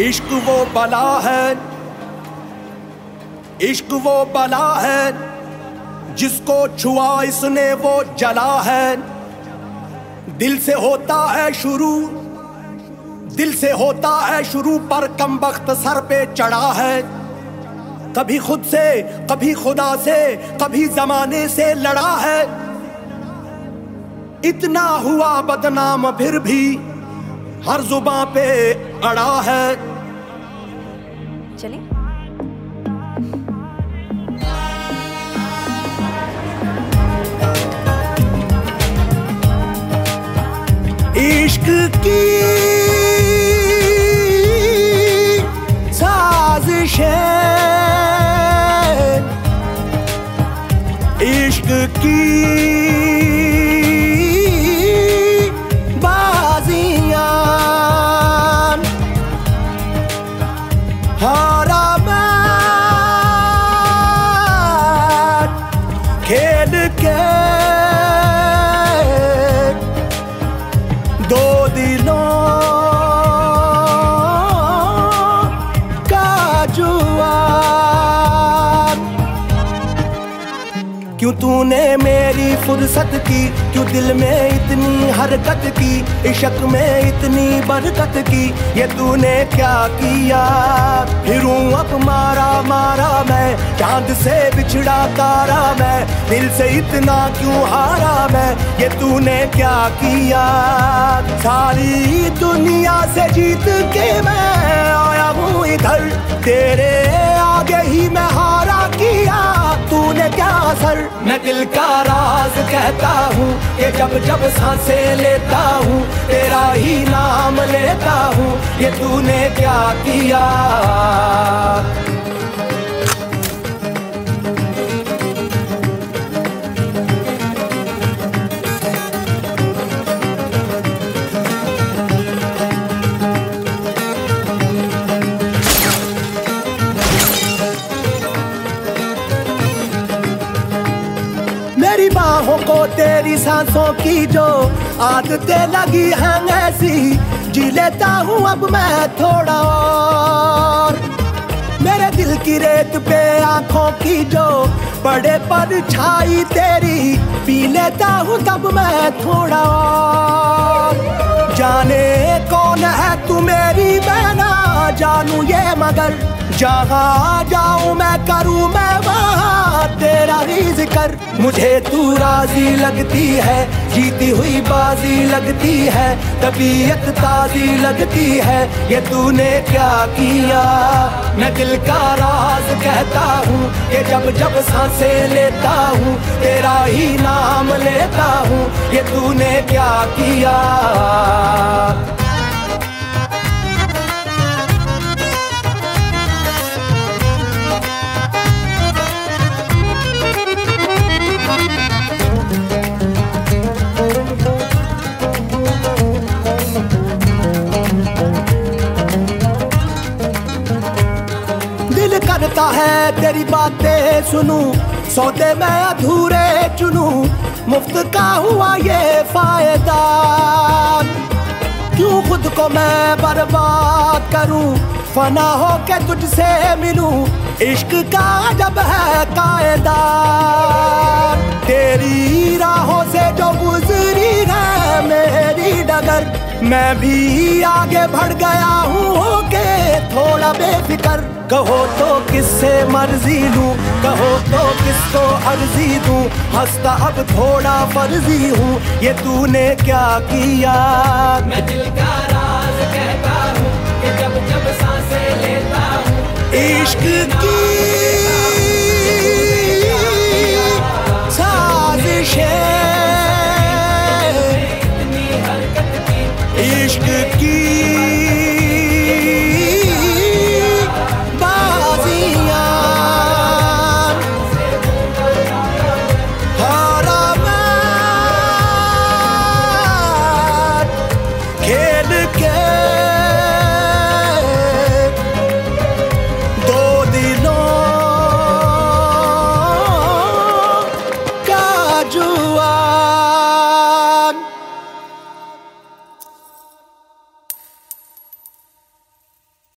इश्क वो बला है। इश्क वो बला है। जिसको छुआ इसने वो जला है। दिल से होता है शुरू। दिल से होता है शुरू पर कम वक्त सर पे चढ़ा है। कभी खुद से, कभी खुदा से, कभी जमाने से लड़ा है। इतना हुआ बदनाम फिर भी। हर जुबा पे अड़ा है। चले इश्क की तूने मेरी फुर्सत की, क्यों दिल में इतनी हरकत की, इशक में इतनी बरकत की, ये तूने क्या किया? फिरूं अब मारा मारा मैं, चाँद से बिछड़ा तारा मैं, दिल से इतना क्यों हारा मैं, ये तूने क्या किया? सारी दुनिया से जीत के मैं आया हूँ इधर, तेरे आगे ही मैं हारा किया। असर मैं दिल का राज कहता हूँ ये जब जब साँसें लेता हूँ, तेरा ही नाम लेता हूँ, ये तूने क्या किया? मेरी बाहों को तेरी सांसों की जो आदतें लगी हैं ऐसी, जी लेता हूँ अब मैं थोड़ा और। मेरे दिल की रेत पे आँखों की जो बड़े पर छाई तेरी, पी लेता हूँ तब मैं थोड़ा और। जाने कौन है तू मेरी जानू ये मगर, जहाँ जाऊँ मैं करूँ मैं वहाँ, तेरा ही ज़िक्र मुझे तू राज़ी लगती है, जीती हुई बाजी लगती है, तबीयत ताजी लगती है, ये तूने क्या किया? मैं दिल का राज कहता हूँ, ये जब जब साँसें लेता हूँ, तेरा ही नाम लेता हूँ, ये तूने क्या किया? है तेरी बातें सुनूं, सौदे में अधूरे चुनूं, मुफ़्त का हुआ ये फ़ायदा। क्यों खुद को मैं बर्बाद करूँ, फना हो के तुझसे मिलूं, इश्क का जब है कायदा। तेरी राहों से जो डगर मैं भी आगे बढ़ गया हूँ होके थोड़ा बेफिकर। कहो तो किससे मर्ज़ी लूँ कहो तो किसको अर्जी दूँ। हंसता अब थोड़ा फर्जी हूँ ये तूने क्या किया? मैं दिल का राज कहता हूँ कि जब जब साँसें लेता हूँ। इश्क की